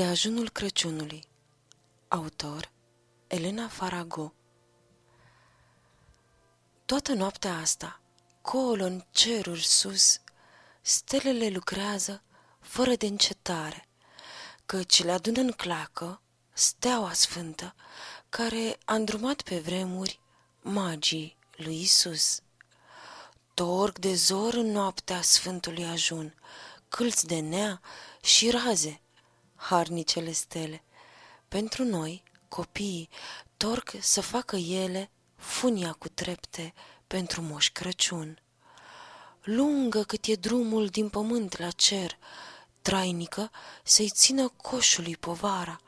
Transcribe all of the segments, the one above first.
De ajunul Crăciunului Autor Elena Farago Toată noaptea asta, colo în ceruri sus, stelele lucrează fără de încetare, căci le adună în clacă steaua sfântă care a îndrumat pe vremuri magii lui Isus. Torc de zor în noaptea Sfântului ajun, câlți de nea și raze, harnicele stele. Pentru noi, copiii, torc să facă ele funia cu trepte pentru Moș Crăciun. Lungă cât e drumul din pământ la cer, trainică să-i țină coșului povara.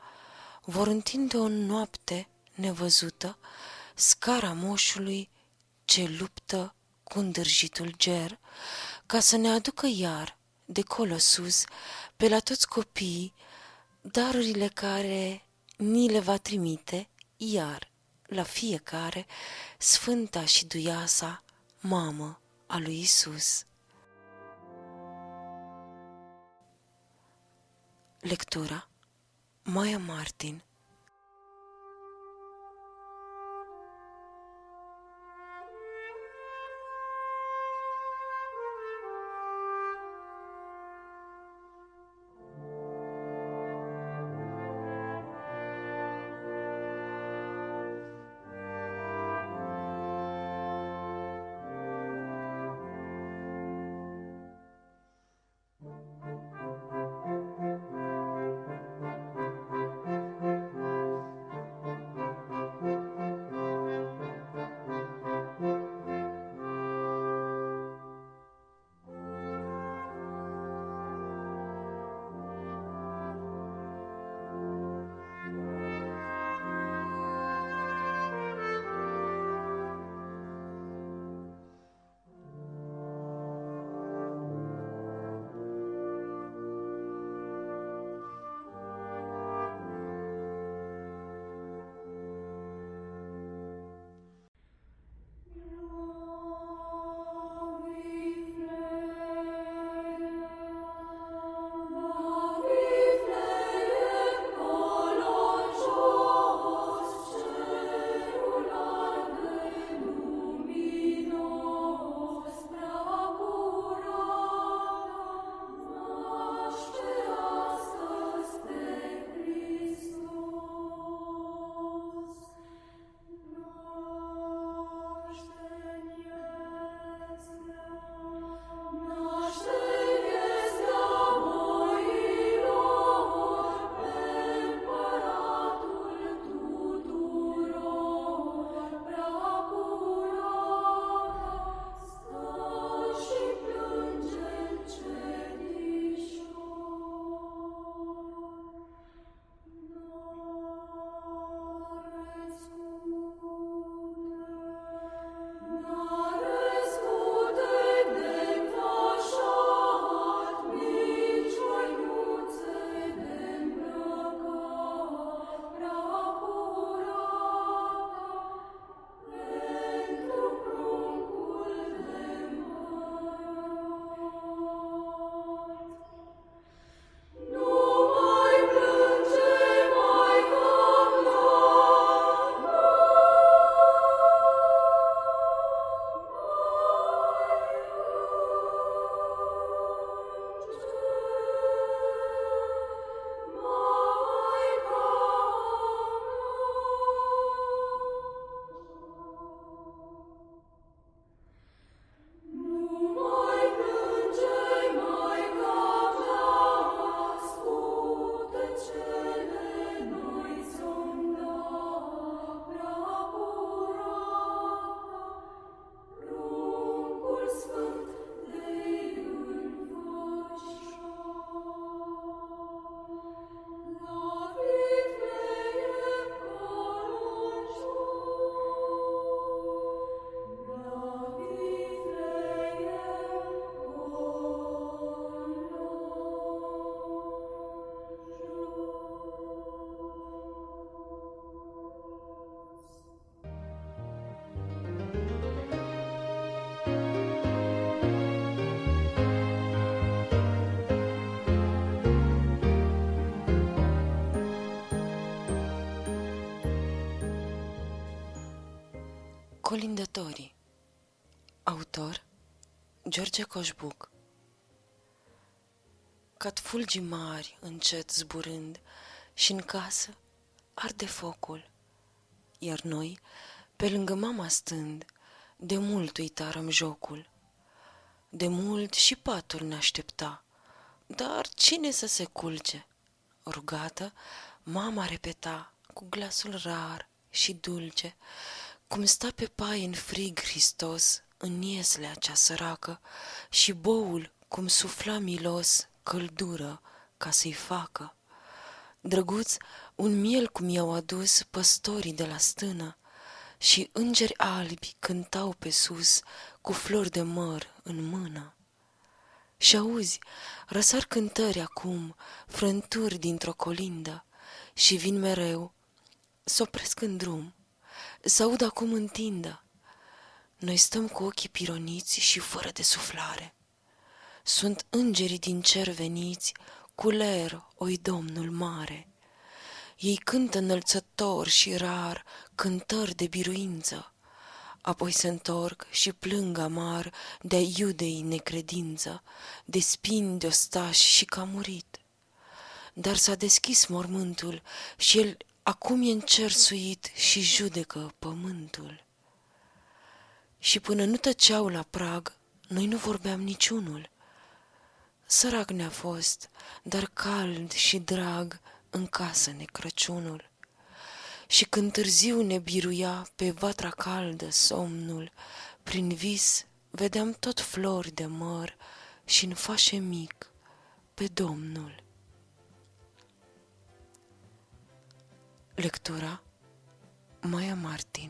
Vor întinde o noapte nevăzută scara moșului ce luptă cu îndârjitul ger, ca să ne aducă iar, de colo sus, pe la toți copiii, darurile care ni le va trimite iar la fiecare sfânta și duiasa mamă a lui Isus. Lectura Maia Martin Colindătorii Autor George Coșbuc Cat fulgi mari încet zburând și în casă arde focul, iar noi, pe lângă mama stând, de mult uitarăm jocul. De mult și patul ne aștepta, dar cine să se culce? Rugată, mama repeta cu glasul rar și dulce, cum sta pe pai în frig Hristos, în ieslea cea săracă, și boul, cum sufla milos, căldură, ca să-i facă. Drăguț, un miel cum i-au adus păstorii de la stână, și îngeri albi cântau pe sus, cu flori de măr în mână. Și auzi, răsar cântări acum, frânturi dintr-o colindă, și vin mereu, s-opresc în drum, să aud acum întindă. Noi stăm cu ochii pironiți și fără de suflare. Sunt îngerii din cer veniți, cu ler, oi Domnul mare. Ei cântă înălțător și rar cântări de biruință, apoi se întorc și plâng amar de iudei necredință, de spini de ostași și că a murit. Dar s-a deschis mormântul și el acum e încersuit și judecă pământul. Și până nu tăceau la prag, noi nu vorbeam niciunul. Sărac ne-a fost, dar cald și drag în casă ne Crăciunul. Și când târziu ne biruia pe vatra caldă somnul, prin vis vedeam tot flori de măr și în fașe mic pe Domnul. Lectura Maia Martin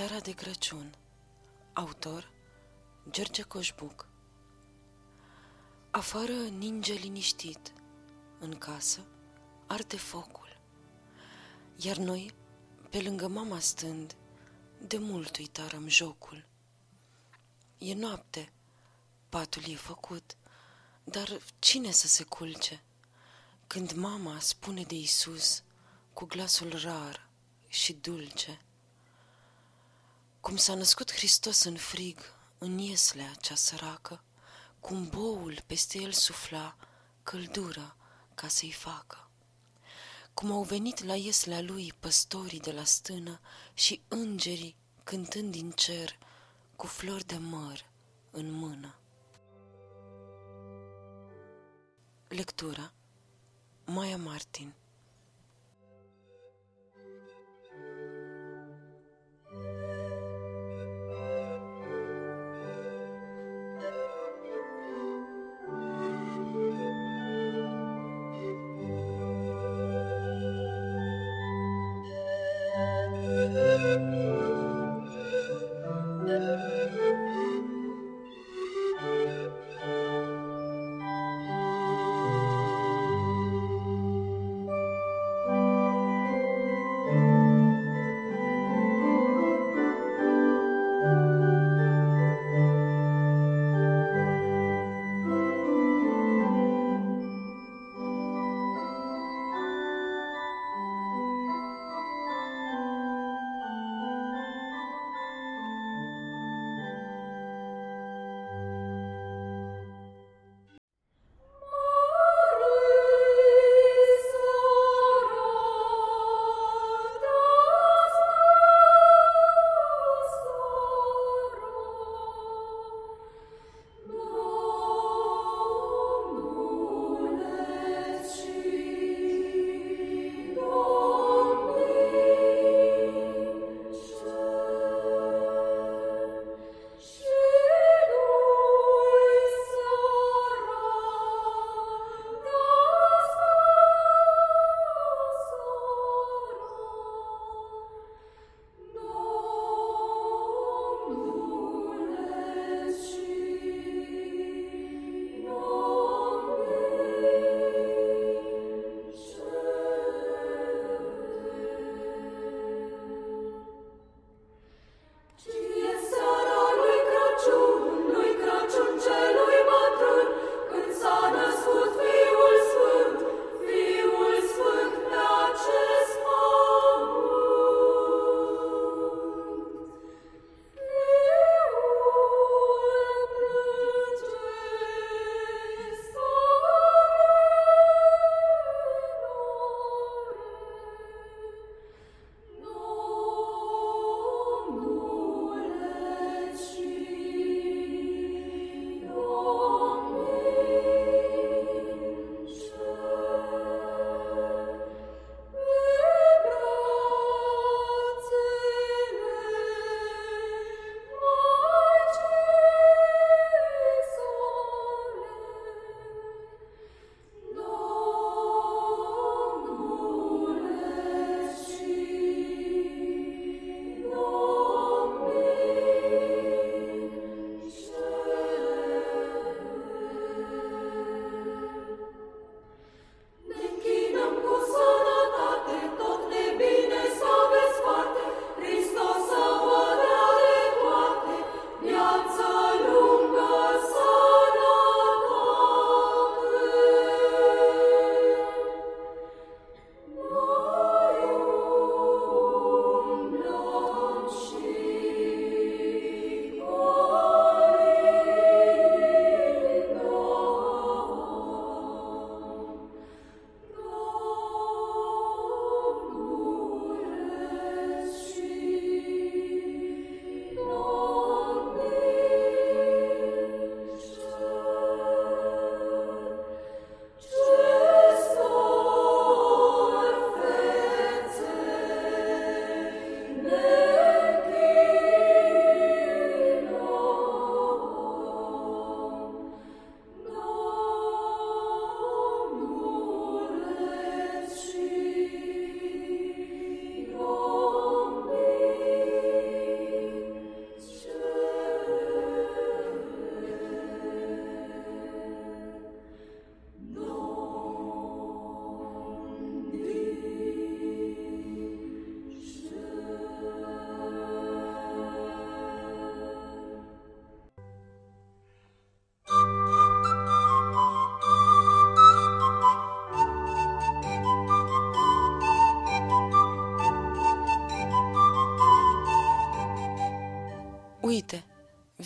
seara de Crăciun. Autor George Coșbuc. Afară ninge liniștit În casă arde focul. Iar noi, pe lângă mama stând De mult uitarăm jocul. E noapte, patul e făcut Dar cine să se culce? Când mama spune de Isus Cu glasul rar și dulce cum s-a născut Hristos în frig, în ieslea cea săracă, cum boul peste el sufla căldură ca să-i facă. Cum au venit la ieslea lui păstorii de la stână și îngerii cântând din cer cu flori de măr în mână. Lectura Maia Martin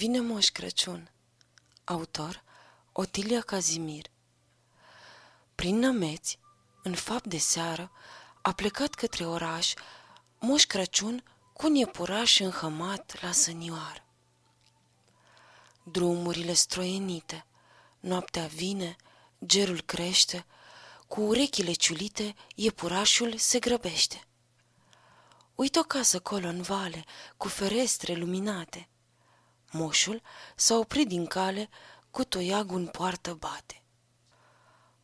Vine Moș Crăciun Autor Otilia Cazimir Prin nămeți, în fapt de seară, a plecat către oraș Moș Crăciun cu un iepuraș înhămat la sănioară. Drumurile stroienite, noaptea vine, gerul crește, cu urechile ciulite, iepurașul se grăbește. Uită o casă colo în vale, cu ferestre luminate. Moșul s-a oprit din cale, cu toiagul în poartă bate.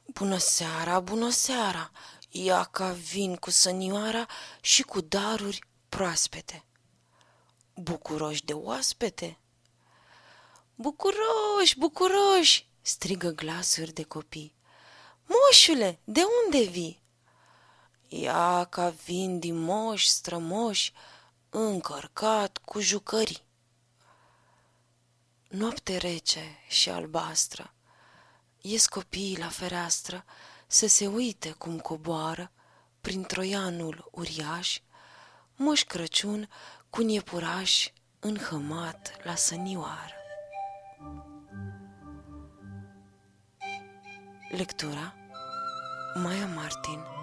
Bună seara, bună seara! Ia ca vin cu sănioara și cu daruri proaspete. Bucuroși de oaspete? Bucuroși, bucuroși! strigă glasuri de copii. Moșule, de unde vii? Ia ca vin din moși strămoși, încărcat cu jucării. Noapte rece și albastră, ies copiii la fereastră să se uite cum coboară prin troianul uriaș, moș Crăciun cu un iepuraș înhămat la sănioară. Lectura Maia Martin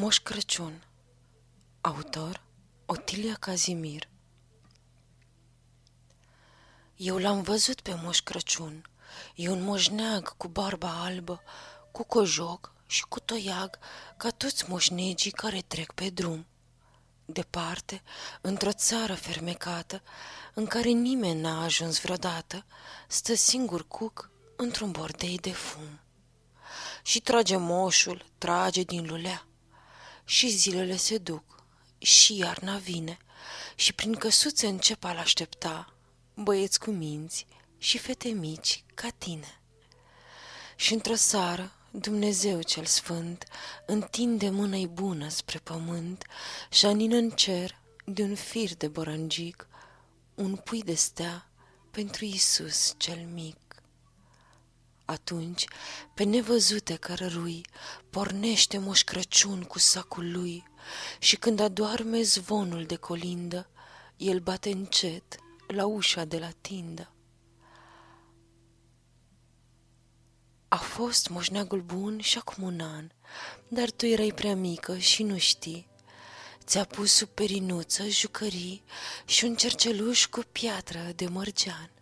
Moș Crăciun Autor Otilia Cazimir Eu l-am văzut pe Moș Crăciun. E un moșneag cu barba albă, cu cojoc și cu toiag, ca toți moșnegii care trec pe drum. Departe, într-o țară fermecată, în care nimeni n-a ajuns vreodată, stă singur cuc într-un bordei de fum. Și trage moșul, trage din lulea. Și zilele se duc, și iarna vine, și prin căsuțe încep a aștepta băieți cu minți și fete mici ca tine. Și într-o seară, Dumnezeu cel sfânt întinde mâna bună spre pământ și anină în cer de un fir de borangic un pui de stea pentru Isus cel mic. Atunci, pe nevăzute cărărui, pornește Moș Crăciun cu sacul lui și când adoarme zvonul de colindă, el bate încet la ușa de la tindă. A fost moșneagul bun și acum un an, dar tu erai prea mică și nu știi. Ți-a pus sub perinuță jucării și un cerceluș cu piatră de mărgean.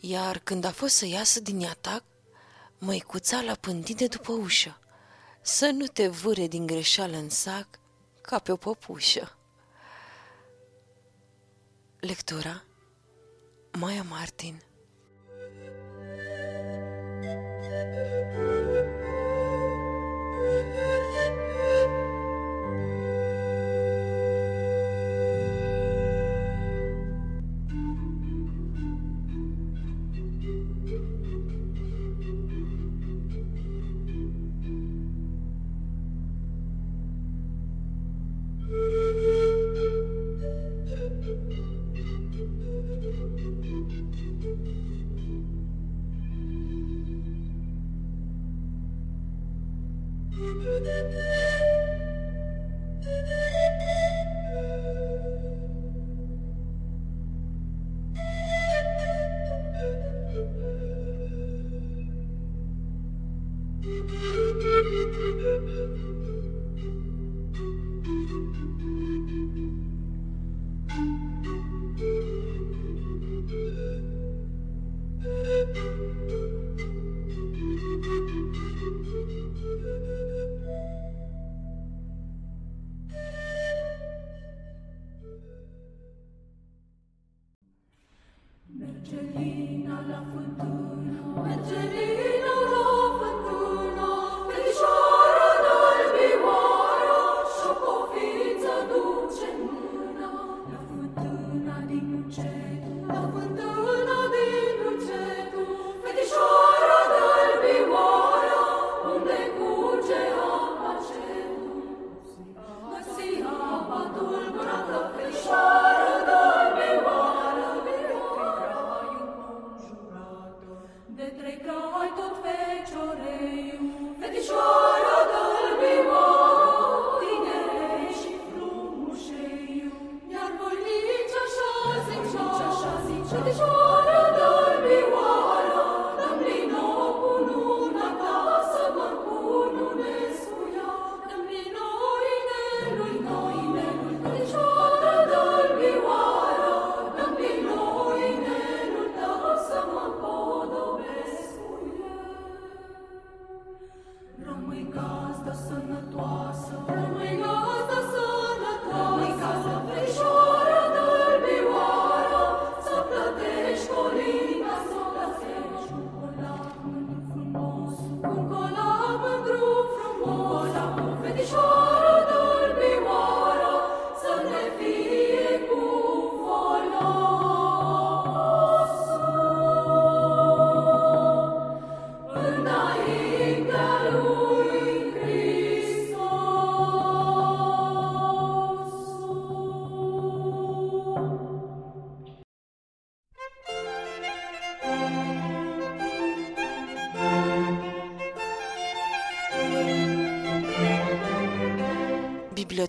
Iar când a fost să iasă din atac, măicuța l-a pândit de după ușă, să nu te vâre din greșeală în sac ca pe o păpușă. Lectura Maia Martin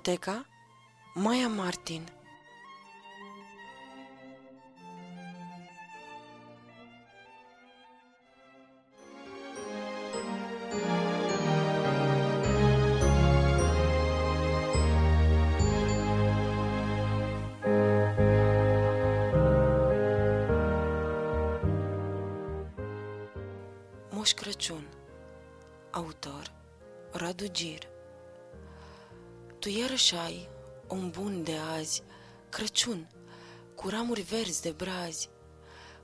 Biblioteca Maia Martin. Moș Crăciun. Autor Radu Gir. Tu iarăși ai, om bun de azi, Crăciun, cu ramuri verzi de brazi.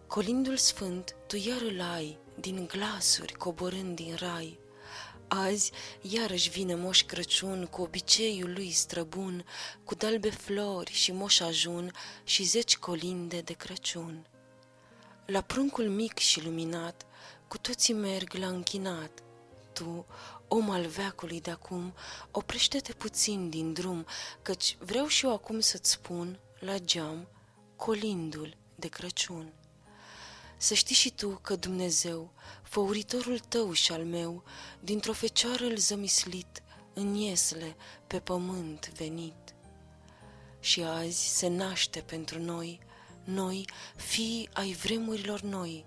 Colindul sfânt tu iar îl ai, din glasuri coborând din rai. Azi iarăși vine Moș Crăciun cu obiceiul lui străbun, cu dalbe flori și moș ajun și zeci colinde de Crăciun. La pruncul mic și luminat, cu toții merg la închinat. Tu, om al veacului de acum, oprește-te puțin din drum, căci vreau și eu acum să-ți spun, la geam, colindul de Crăciun. Să știi și tu că Dumnezeu, făuritorul tău și al meu, dintr-o fecioară îl zămislit, în iesle, pe pământ venit. Și azi se naște pentru noi, noi, fii ai vremurilor noi.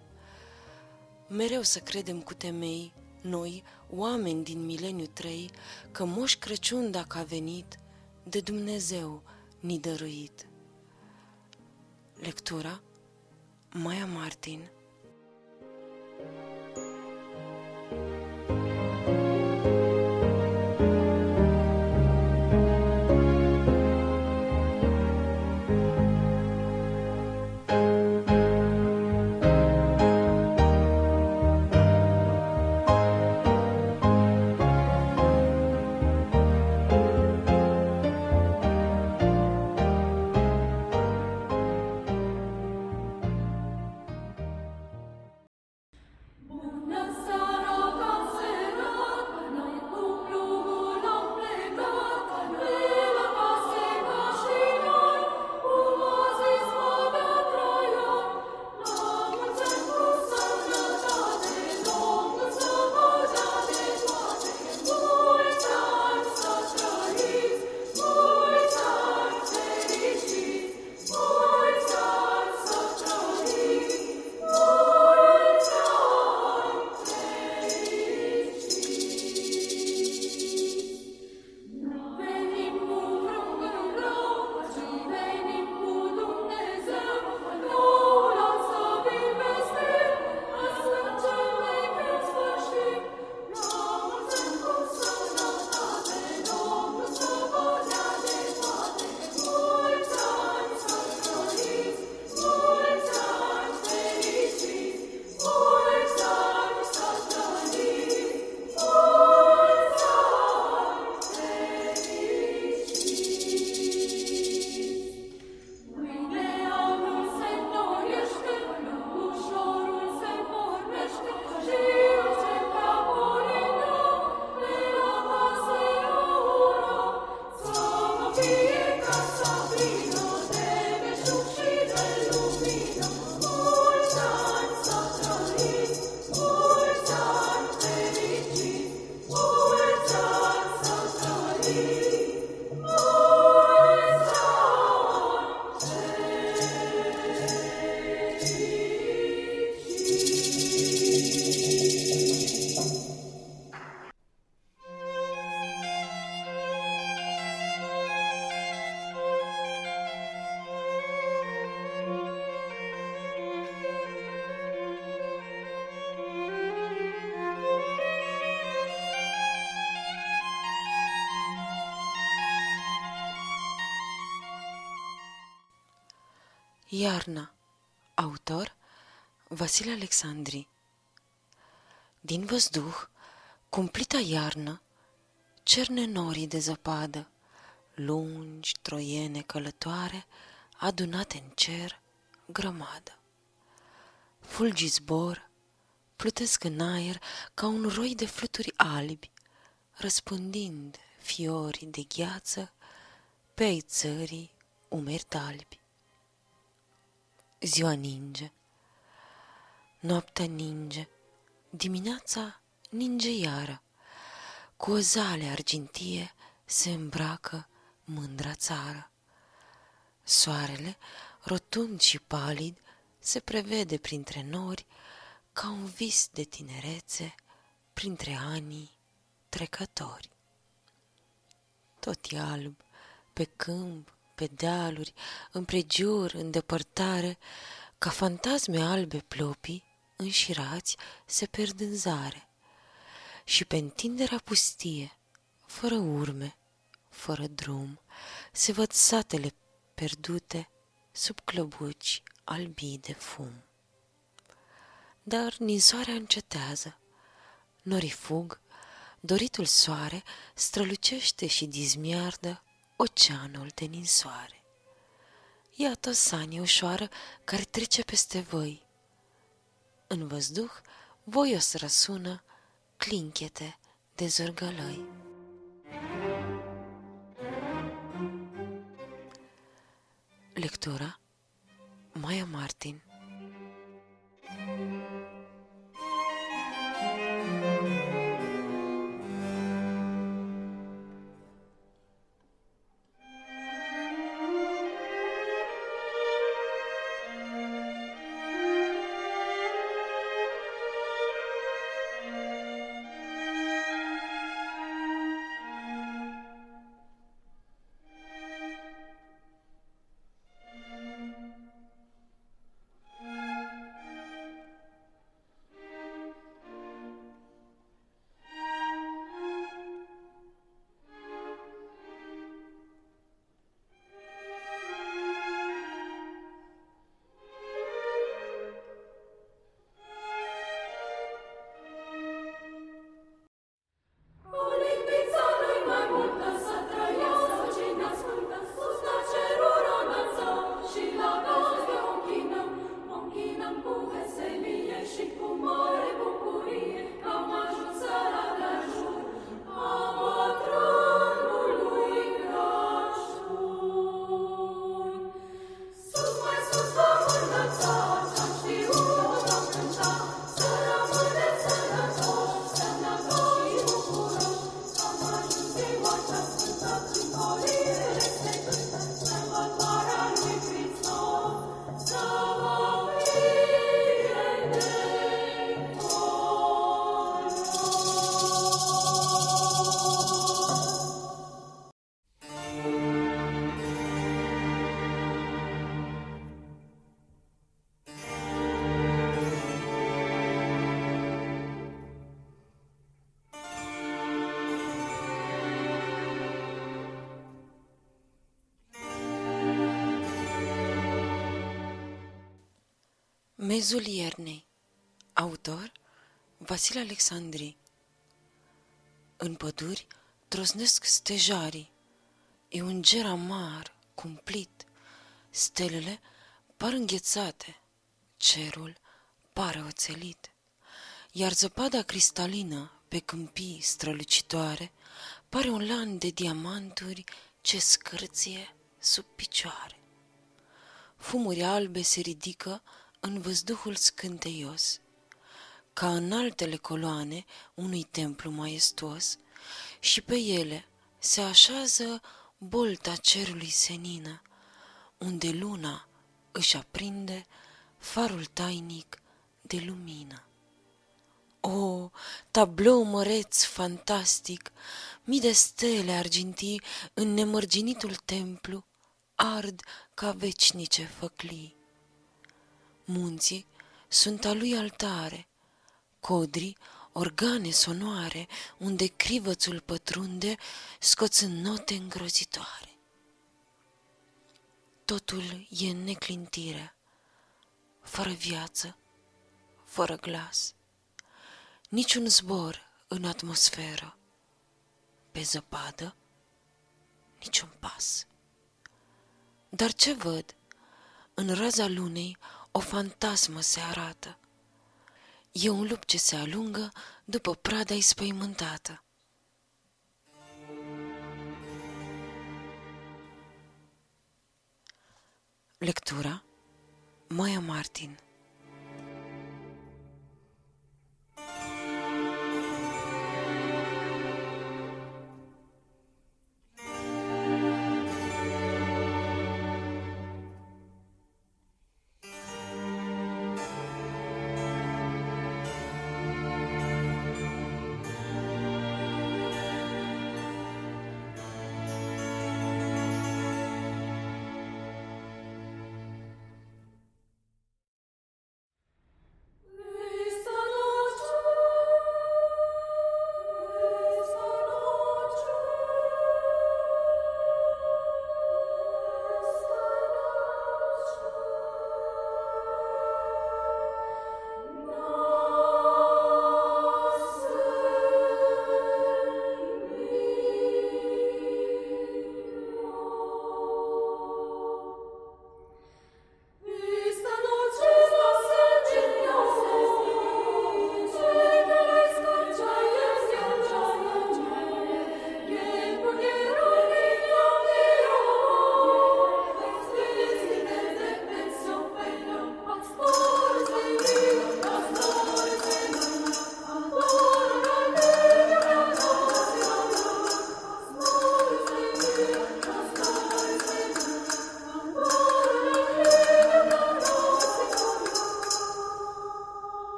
Mereu să credem cu temei, noi, oameni din mileniu trei, că Moș Crăciun dacă a venit, de Dumnezeu ni dăruit. Lectura Maya Martin Bună Iarna Autor Vasile Alexandri Din văzduh, cumplita iarnă, cerne norii de zăpadă, lungi, troiene călătoare, adunate în cer, grămadă. Fulgi zbor, plutesc în aer ca un roi de fluturi albi, răspândind fiori de gheață pe ai țării umeri albi. Ziua ninge, noaptea ninge, dimineața ninge iară, cu o zale argintie se îmbracă mândra țară. Soarele, rotund și palid, se prevede printre nori ca un vis de tinerețe printre anii trecători. Tot e alb, pe câmp, pe dealuri, împrejur, în depărtare, ca fantasme albe plopii, înșirați, se pierd în zare. Și pe întinderea pustie, fără urme, fără drum, se văd satele pierdute sub clăbuci albii de fum. Dar ninsoarea încetează, norii fug, doritul soare strălucește și dizmiardă oceanul de ninsoare. Iată sanie ușoară care trece peste voi. În văzduh voios răsună clinchete de zărgălăi. Lectura Maia Martin Mezul iernei. Autor Vasile Alexandri. În păduri trosnesc stejarii. E un ger amar, cumplit. Stelele par înghețate. Cerul pare oțelit. Iar zăpada cristalină pe câmpii strălucitoare Pare un lan de diamanturi ce scârție sub picioare. Fumuri albe se ridică în văzduhul scânteios, ca în altele coloane unui templu maestuos, și pe ele se așează bolta cerului senină, unde luna își aprinde farul tainic de lumină. O, tablou măreț fantastic, mii de stele argintii în nemărginitul templu ard ca vecinice făclii. Munții sunt a lui altare, codrii organe sonoare, unde crivățul pătrunde, scoțând note îngrozitoare. Totul e în neclintire, fără viață, fără glas, niciun zbor în atmosferă, pe zăpadă, niciun pas. Dar ce văd? În raza lunei o fantasmă se arată. E un lup ce se alungă după prada ispăimântată. Lectura Maia Martin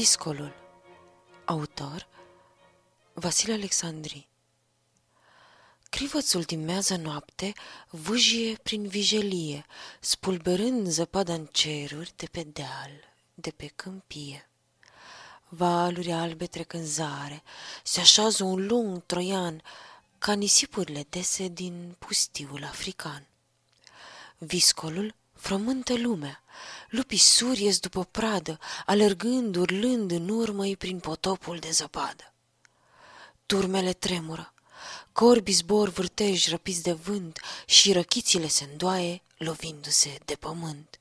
Viscolul Autor Vasile Alexandri Crivățul din mează noapte vâjie prin vijelie, spulberând zăpada în ceruri de pe deal, de pe câmpie. Valuri albe trec în zare, se așează un lung troian, ca nisipurile dese din pustiul african. Viscolul frământă lumea, lupii suri după pradă, alergând, urlând în urmă prin potopul de zăpadă. Turmele tremură, corbii zbor vârteji răpiți de vânt și răchițile se îndoaie, lovindu-se de pământ.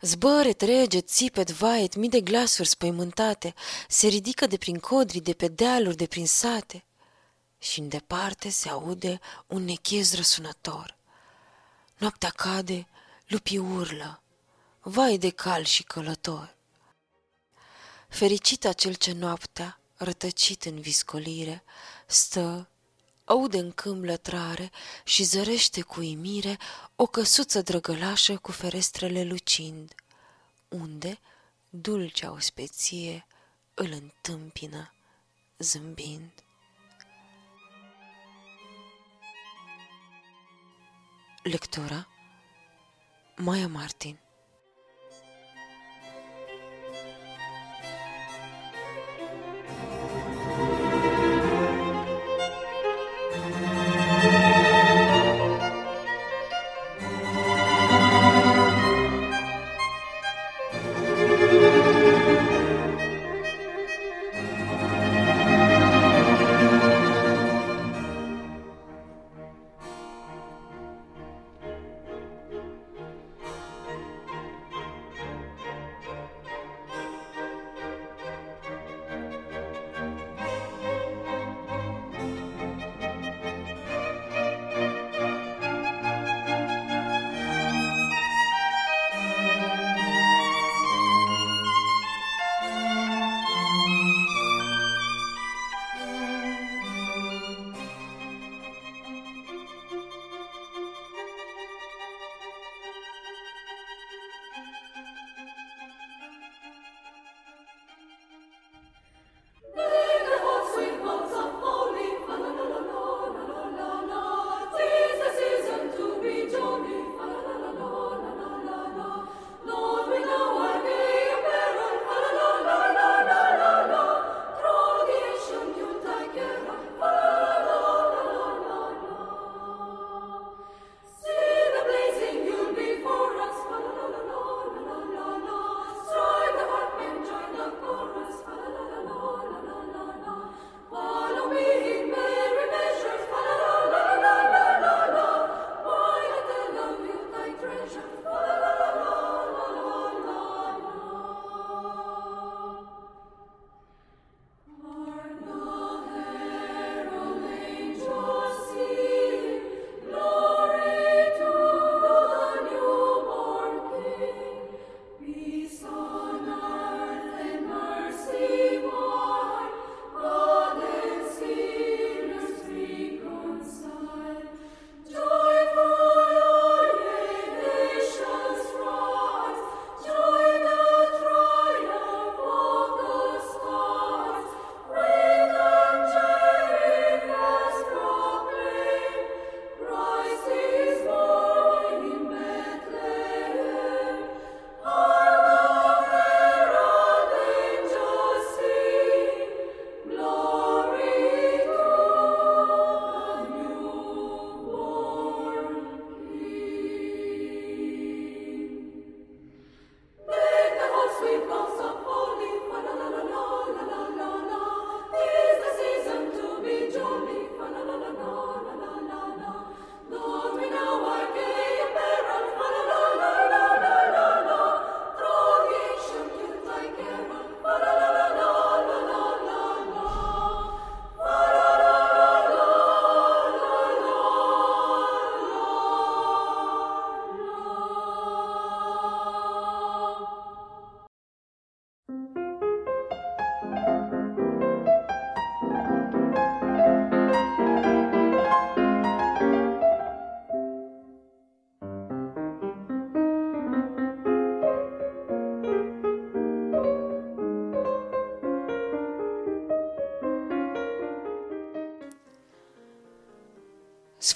Zbăre, trege, țipet, vaet, mii de glasuri spăimântate, se ridică de prin codri, de pe dealuri, de prin sate. Și în departe se aude un nechez răsunător. Noaptea cade, lupii urlă, vai de cal și călător. Fericit acel ce noaptea, rătăcit în viscolire, stă, aude în câmp lătrare și zărește cu imire o căsuță drăgălașă cu ferestrele lucind, unde dulcea ospeție îl întâmpină zâmbind. Lectura Maya Martin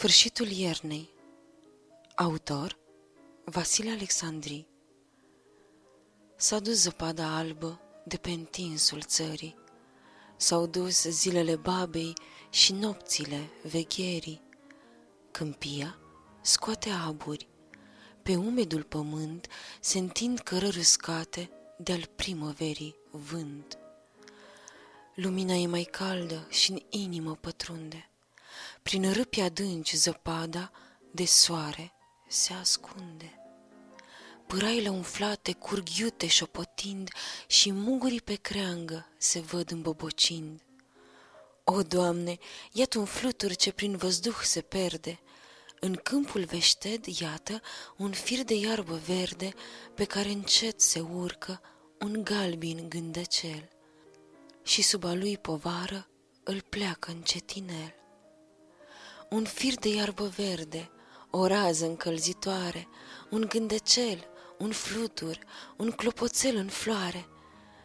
Sfârșitul iernei Autor Vasile Alexandri S-a dus zăpada albă de pe întinsul țării, S-au dus zilele babei și nopțile vegherii. Câmpia scoate aburi, pe umedul pământ se întind cărări uscate de-al primăverii vânt. Lumina e mai caldă și în inimă pătrunde. Prin râpi adânci zăpada de soare se ascunde. Pâraile umflate curg iute șopotind și mugurii pe creangă se văd îmbobocind. O, Doamne, iată un flutur ce prin văzduh se perde. În câmpul veșted, iată, un fir de iarbă verde pe care încet se urcă un galbin gândăcel și sub a lui povară îl pleacă încetinel. Un fir de iarbă verde, o rază încălzitoare, un gândecel, un flutur, un clopoțel în floare,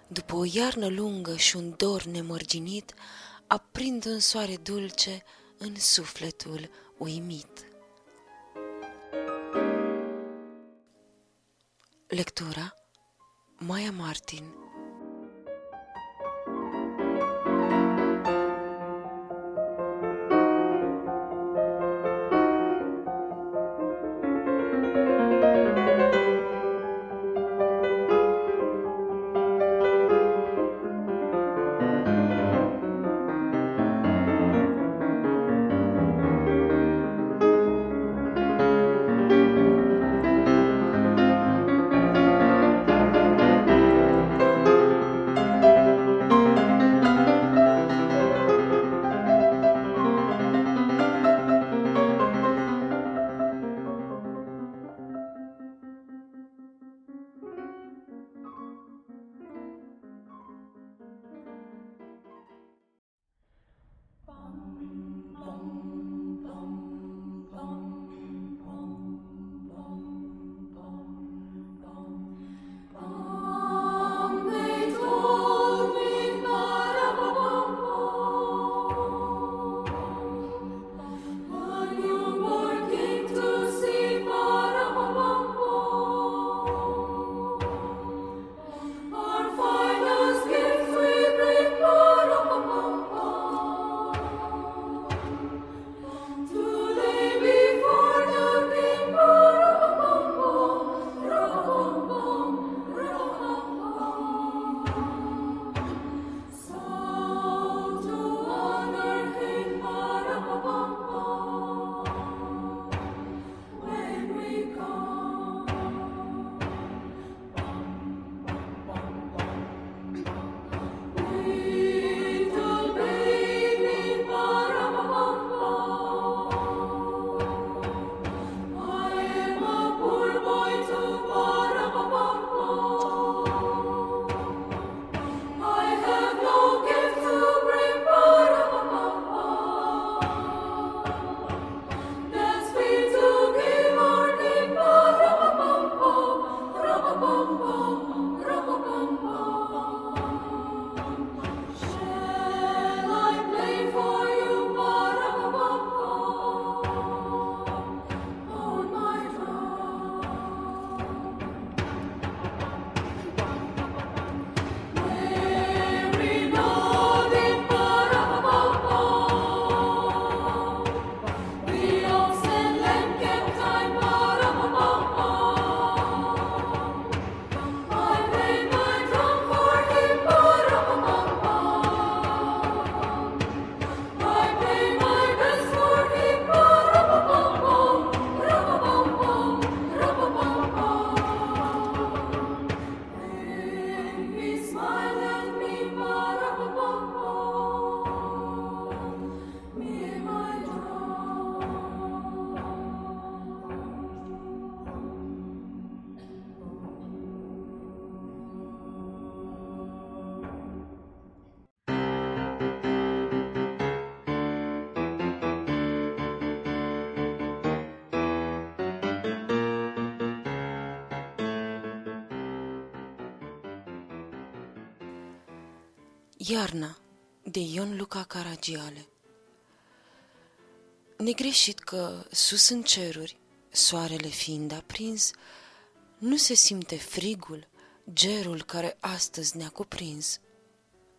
după o iarnă lungă și un dor nemărginit, aprind un soare dulce în sufletul uimit. Lectura Maya Martin Iarna de Ion Luca Caragiale Negreșit că sus în ceruri, soarele fiind aprins, nu se simte frigul, gerul care astăzi ne-a cuprins.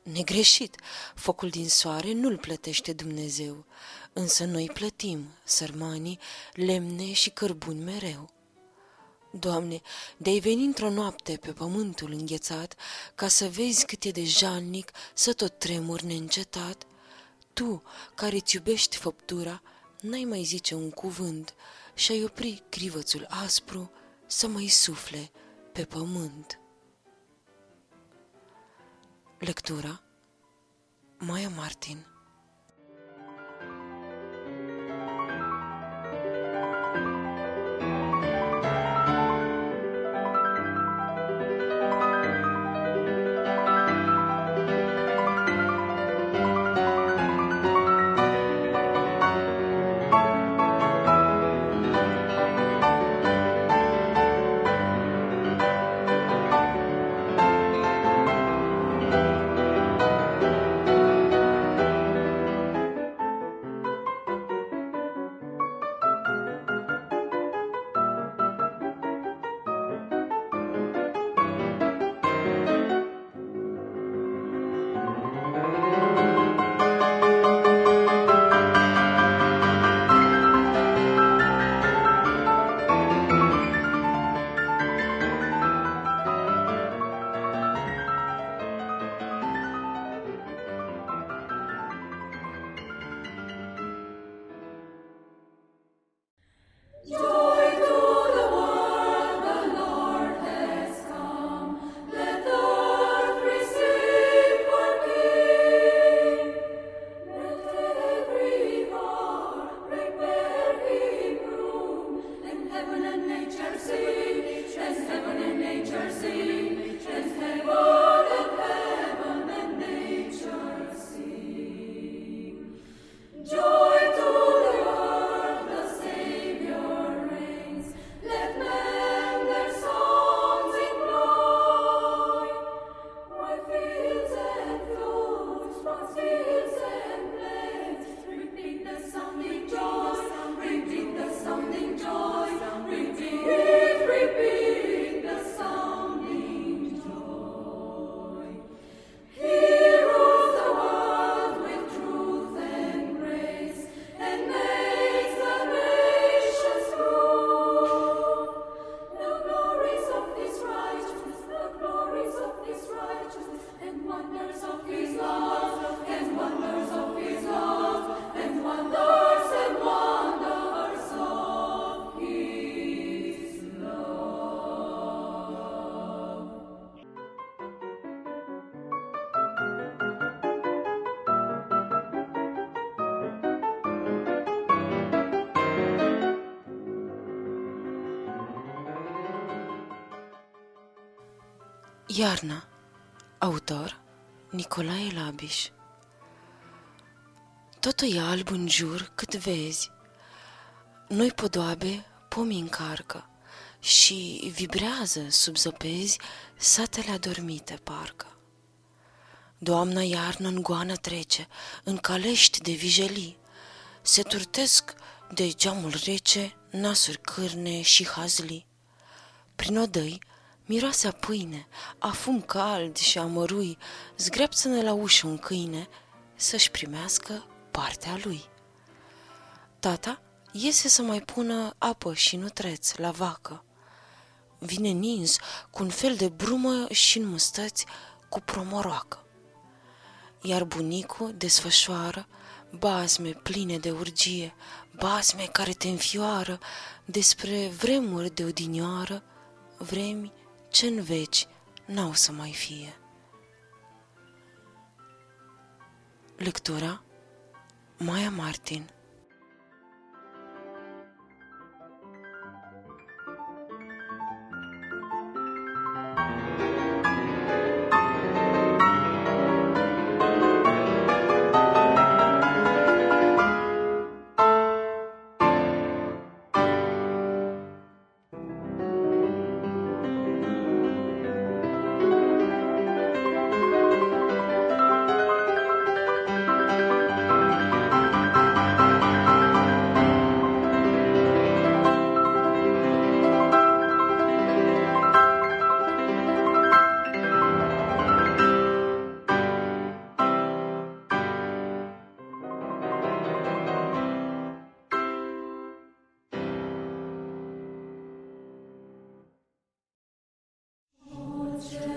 Negreșit, focul din soare nu-l plătește Dumnezeu, însă noi plătim, sărmanii, lemne și cărbuni mereu. Doamne, de-ai veni într-o noapte pe pământul înghețat, ca să vezi cât e de jalnic să tot tremur neîncetat, Tu, care-ți iubești făptura, n-ai mai zice un cuvânt și ai opri crivățul aspru să mai sufle pe pământ. Lectura. Maia Martin Iarna Autor Nicolae Labiș Totul e alb în jur cât vezi. Noi podoabe pomii încarcă și vibrează sub zăpezi satele adormite parcă. Doamna iarnă în goană trece, în calești de vijelii, se turtesc de geamul rece nasuri cârne și hazli. Prin odăi, miroase a pâine, a fum cald și a mărui, zgreapță-ne la ușă un câine să-și primească partea lui. Tata iese să mai pună apă și nutreț la vacă. Vine nins cu un fel de brumă și în mustăți cu promoroacă. Iar bunicul desfășoară basme pline de urgie, basme care te înfioară despre vremuri de odinioară, vremi ce în veci n-au să mai fie. Lectura Maia Martin Sure.